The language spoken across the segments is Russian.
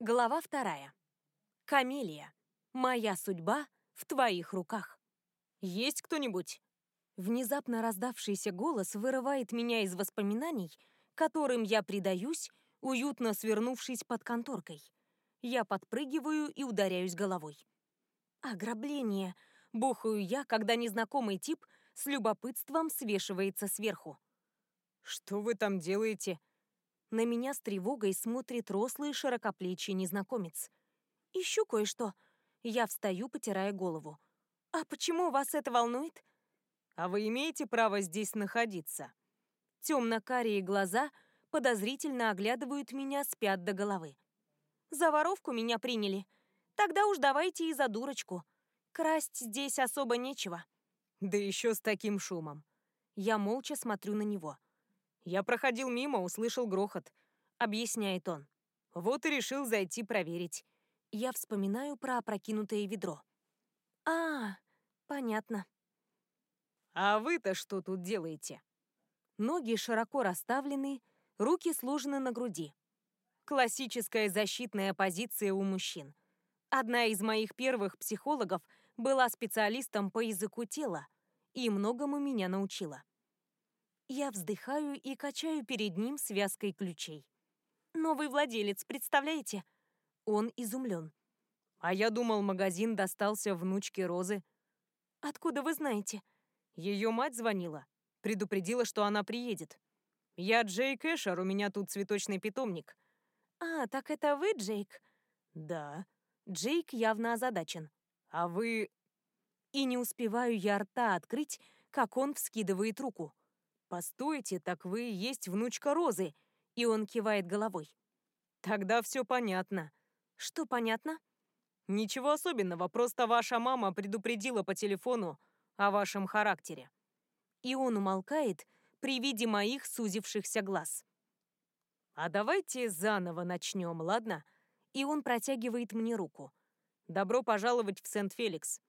Глава вторая. Камелия. Моя судьба в твоих руках. Есть кто-нибудь? Внезапно раздавшийся голос вырывает меня из воспоминаний, которым я предаюсь, уютно свернувшись под конторкой. Я подпрыгиваю и ударяюсь головой. Ограбление. Бухаю я, когда незнакомый тип с любопытством свешивается сверху. «Что вы там делаете?» На меня с тревогой смотрит рослый широкоплечий незнакомец. «Ищу кое-что». Я встаю, потирая голову. «А почему вас это волнует?» «А вы имеете право здесь находиться?» Темно-карие глаза подозрительно оглядывают меня с пят до головы. «За воровку меня приняли. Тогда уж давайте и за дурочку. Красть здесь особо нечего». «Да еще с таким шумом». Я молча смотрю на него. «Я проходил мимо, услышал грохот», — объясняет он. «Вот и решил зайти проверить». Я вспоминаю про опрокинутое ведро. «А, понятно». «А вы-то что тут делаете?» Ноги широко расставлены, руки сложены на груди. Классическая защитная позиция у мужчин. Одна из моих первых психологов была специалистом по языку тела и многому меня научила. Я вздыхаю и качаю перед ним связкой ключей. Новый владелец, представляете? Он изумлен. А я думал, магазин достался внучке Розы. Откуда вы знаете? Ее мать звонила. Предупредила, что она приедет. Я Джейк Эшер, у меня тут цветочный питомник. А, так это вы, Джейк? Да. Джейк явно озадачен. А вы... И не успеваю я рта открыть, как он вскидывает руку. «Постойте, так вы и есть внучка Розы!» И он кивает головой. «Тогда все понятно». «Что понятно?» «Ничего особенного, просто ваша мама предупредила по телефону о вашем характере». И он умолкает при виде моих сузившихся глаз. «А давайте заново начнем, ладно?» И он протягивает мне руку. «Добро пожаловать в Сент-Феликс».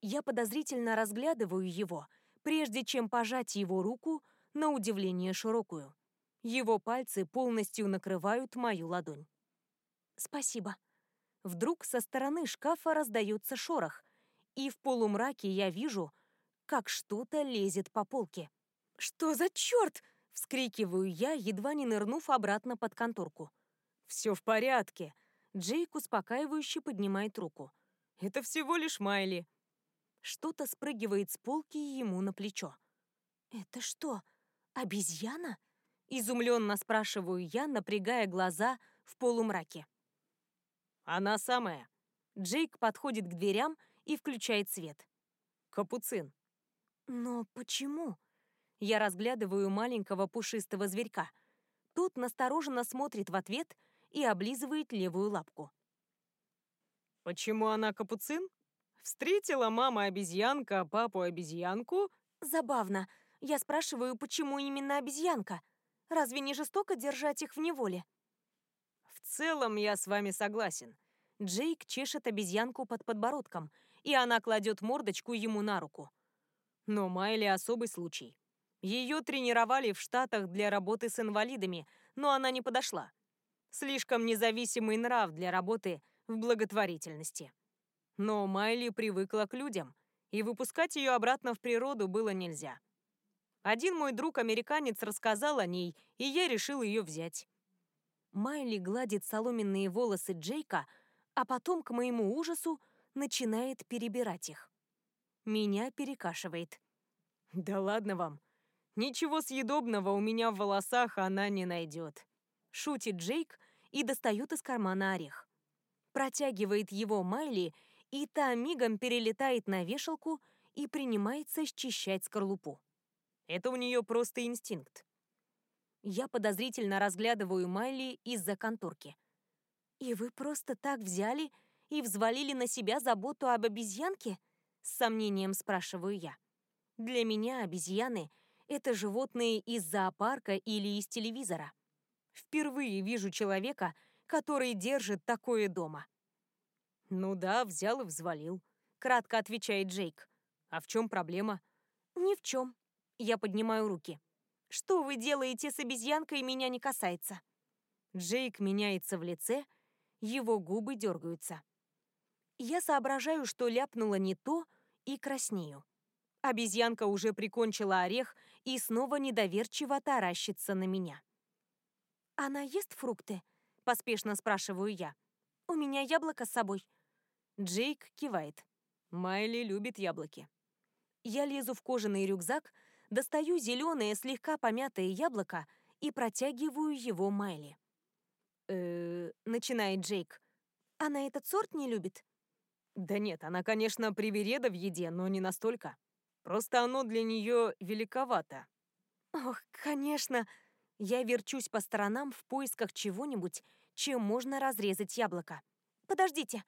Я подозрительно разглядываю его — прежде чем пожать его руку, на удивление широкую. Его пальцы полностью накрывают мою ладонь. «Спасибо». Вдруг со стороны шкафа раздается шорох, и в полумраке я вижу, как что-то лезет по полке. «Что за черт?» — вскрикиваю я, едва не нырнув обратно под конторку. «Все в порядке», — Джейк успокаивающе поднимает руку. «Это всего лишь Майли. Что-то спрыгивает с полки ему на плечо. «Это что, обезьяна?» Изумленно спрашиваю я, напрягая глаза в полумраке. «Она самая». Джейк подходит к дверям и включает свет. «Капуцин». «Но почему?» Я разглядываю маленького пушистого зверька. Тот настороженно смотрит в ответ и облизывает левую лапку. «Почему она капуцин?» Встретила мама обезьянка, а папу обезьянку. Забавно. Я спрашиваю, почему именно обезьянка? Разве не жестоко держать их в неволе? В целом я с вами согласен. Джейк чешет обезьянку под подбородком, и она кладет мордочку ему на руку. Но Майли особый случай. Ее тренировали в Штатах для работы с инвалидами, но она не подошла. Слишком независимый нрав для работы в благотворительности. Но Майли привыкла к людям, и выпускать ее обратно в природу было нельзя. Один мой друг-американец рассказал о ней, и я решил ее взять. Майли гладит соломенные волосы Джейка, а потом, к моему ужасу, начинает перебирать их. Меня перекашивает. «Да ладно вам. Ничего съедобного у меня в волосах она не найдет», — шутит Джейк и достает из кармана орех. Протягивает его Майли и та мигом перелетает на вешалку и принимается счищать скорлупу. Это у нее просто инстинкт. Я подозрительно разглядываю Майли из-за конторки. «И вы просто так взяли и взвалили на себя заботу об обезьянке?» С сомнением спрашиваю я. «Для меня обезьяны — это животные из зоопарка или из телевизора. Впервые вижу человека, который держит такое дома». «Ну да, взял и взвалил», — кратко отвечает Джейк. «А в чем проблема?» «Ни в чем». Я поднимаю руки. «Что вы делаете с обезьянкой, меня не касается». Джейк меняется в лице, Его губы дергаются. Я соображаю, что ляпнула не то, и краснею. Обезьянка уже прикончила орех и снова недоверчиво таращится на меня. «Она ест фрукты?» — поспешно спрашиваю я. «У меня яблоко с собой». Джейк кивает. Майли любит яблоки. Я лезу в кожаный рюкзак, достаю зеленое, слегка помятое яблоко и протягиваю его Майли. э начинает Джейк. «Она этот сорт не любит?» Да нет, она, конечно, привереда в еде, но не настолько. Просто оно для нее великовато. Ох, конечно. Я верчусь по сторонам в поисках чего-нибудь, чем можно разрезать яблоко. Подождите.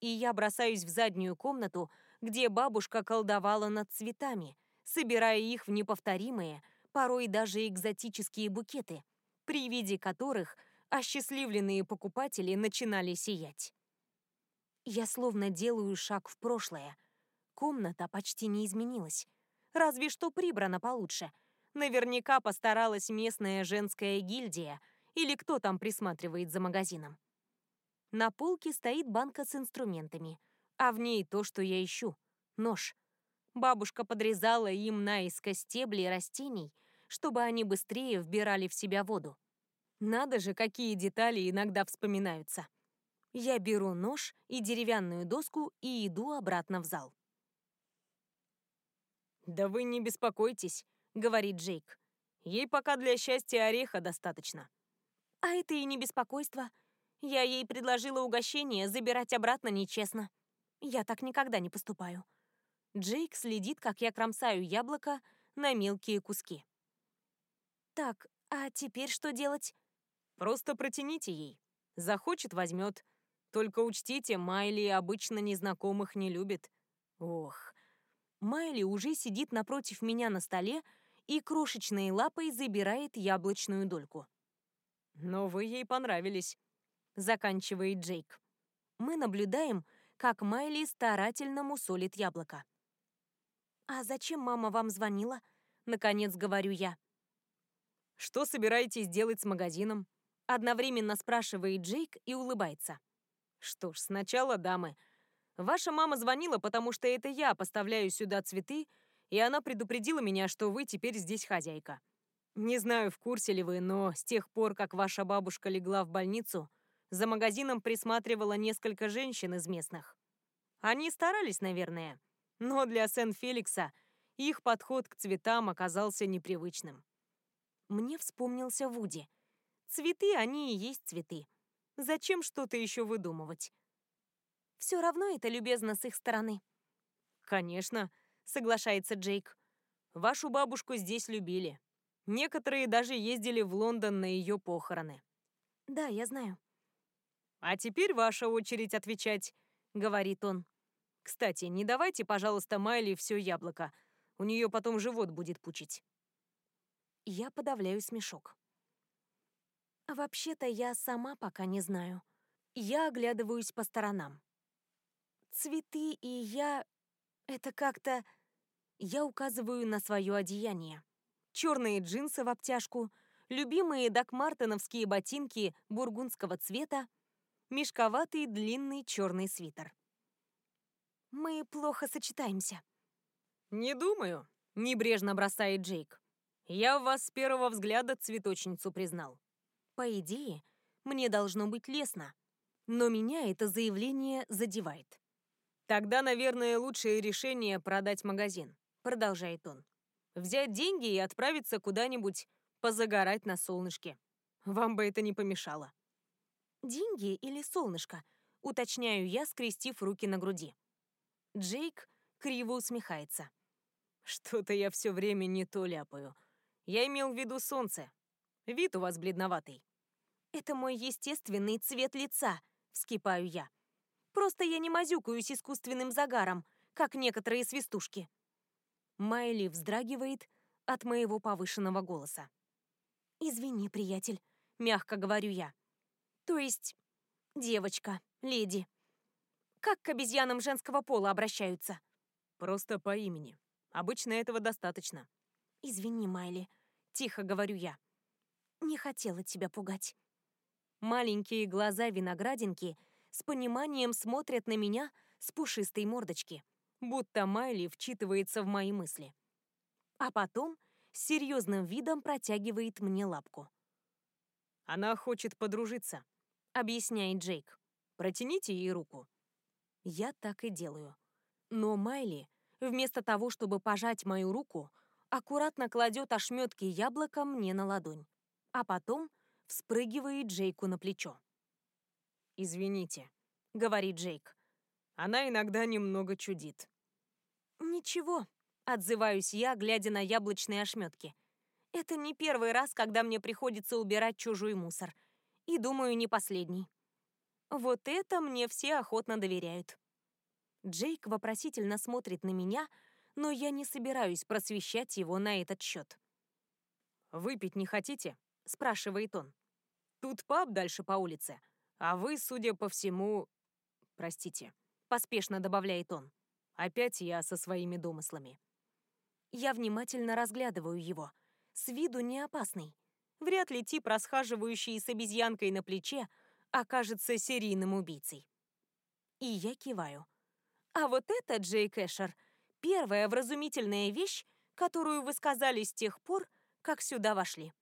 И я бросаюсь в заднюю комнату, где бабушка колдовала над цветами, собирая их в неповторимые, порой даже экзотические букеты, при виде которых осчастливленные покупатели начинали сиять. Я словно делаю шаг в прошлое. Комната почти не изменилась. Разве что прибрана получше. Наверняка постаралась местная женская гильдия или кто там присматривает за магазином. На полке стоит банка с инструментами, а в ней то, что я ищу — нож. Бабушка подрезала им наискось стебли растений, чтобы они быстрее вбирали в себя воду. Надо же, какие детали иногда вспоминаются. Я беру нож и деревянную доску и иду обратно в зал. «Да вы не беспокойтесь», — говорит Джейк. «Ей пока для счастья ореха достаточно». «А это и не беспокойство. Я ей предложила угощение, забирать обратно нечестно. Я так никогда не поступаю». Джейк следит, как я кромсаю яблоко на мелкие куски. «Так, а теперь что делать?» «Просто протяните ей. Захочет — возьмет. Только учтите, Майли обычно незнакомых не любит. Ох. Майли уже сидит напротив меня на столе и крошечной лапой забирает яблочную дольку. «Но вы ей понравились», — заканчивает Джейк. Мы наблюдаем, как Майли старательно мусолит яблоко. «А зачем мама вам звонила?» — наконец говорю я. «Что собираетесь делать с магазином?» — одновременно спрашивает Джейк и улыбается. Что ж, сначала дамы. Ваша мама звонила, потому что это я поставляю сюда цветы, и она предупредила меня, что вы теперь здесь хозяйка. Не знаю, в курсе ли вы, но с тех пор, как ваша бабушка легла в больницу, за магазином присматривала несколько женщин из местных. Они старались, наверное, но для Сен-Феликса их подход к цветам оказался непривычным. Мне вспомнился Вуди. Цветы, они и есть цветы. Зачем что-то еще выдумывать? Все равно это любезно с их стороны. Конечно, соглашается Джейк. Вашу бабушку здесь любили. Некоторые даже ездили в Лондон на ее похороны. Да, я знаю. А теперь ваша очередь отвечать, говорит он. Кстати, не давайте, пожалуйста, Майли все яблоко. У нее потом живот будет пучить. Я подавляю смешок. Вообще-то я сама пока не знаю. Я оглядываюсь по сторонам. Цветы и я... Это как-то... Я указываю на свое одеяние. Черные джинсы в обтяжку, любимые докмартоновские ботинки бургундского цвета, мешковатый длинный черный свитер. Мы плохо сочетаемся. «Не думаю», — небрежно бросает Джейк. «Я в вас с первого взгляда цветочницу признал. По идее, мне должно быть лестно, но меня это заявление задевает. «Тогда, наверное, лучшее решение продать магазин», — продолжает он. «Взять деньги и отправиться куда-нибудь позагорать на солнышке. Вам бы это не помешало». «Деньги или солнышко?» — уточняю я, скрестив руки на груди. Джейк криво усмехается. «Что-то я все время не то ляпаю. Я имел в виду солнце. Вид у вас бледноватый. «Это мой естественный цвет лица», — вскипаю я. «Просто я не мазюкаюсь искусственным загаром, как некоторые свистушки». Майли вздрагивает от моего повышенного голоса. «Извини, приятель», — мягко говорю я. «То есть, девочка, леди. Как к обезьянам женского пола обращаются?» «Просто по имени. Обычно этого достаточно». «Извини, Майли», — тихо говорю я. «Не хотела тебя пугать». Маленькие глаза виноградинки с пониманием смотрят на меня с пушистой мордочки, будто Майли вчитывается в мои мысли. А потом с серьезным видом протягивает мне лапку. «Она хочет подружиться», — объясняет Джейк. «Протяните ей руку». Я так и делаю. Но Майли, вместо того, чтобы пожать мою руку, аккуратно кладет ошметки яблока мне на ладонь, а потом вспрыгивает Джейку на плечо. «Извините», — говорит Джейк. «Она иногда немного чудит». «Ничего», — отзываюсь я, глядя на яблочные ошметки. «Это не первый раз, когда мне приходится убирать чужой мусор. И, думаю, не последний». Вот это мне все охотно доверяют. Джейк вопросительно смотрит на меня, но я не собираюсь просвещать его на этот счет. «Выпить не хотите?» — спрашивает он. «Тут паб дальше по улице, а вы, судя по всему... Простите», — поспешно добавляет он. «Опять я со своими домыслами». Я внимательно разглядываю его. С виду не опасный. Вряд ли тип, расхаживающий с обезьянкой на плече, окажется серийным убийцей. И я киваю. А вот это, Джей Кэшер, первая вразумительная вещь, которую вы сказали с тех пор, как сюда вошли.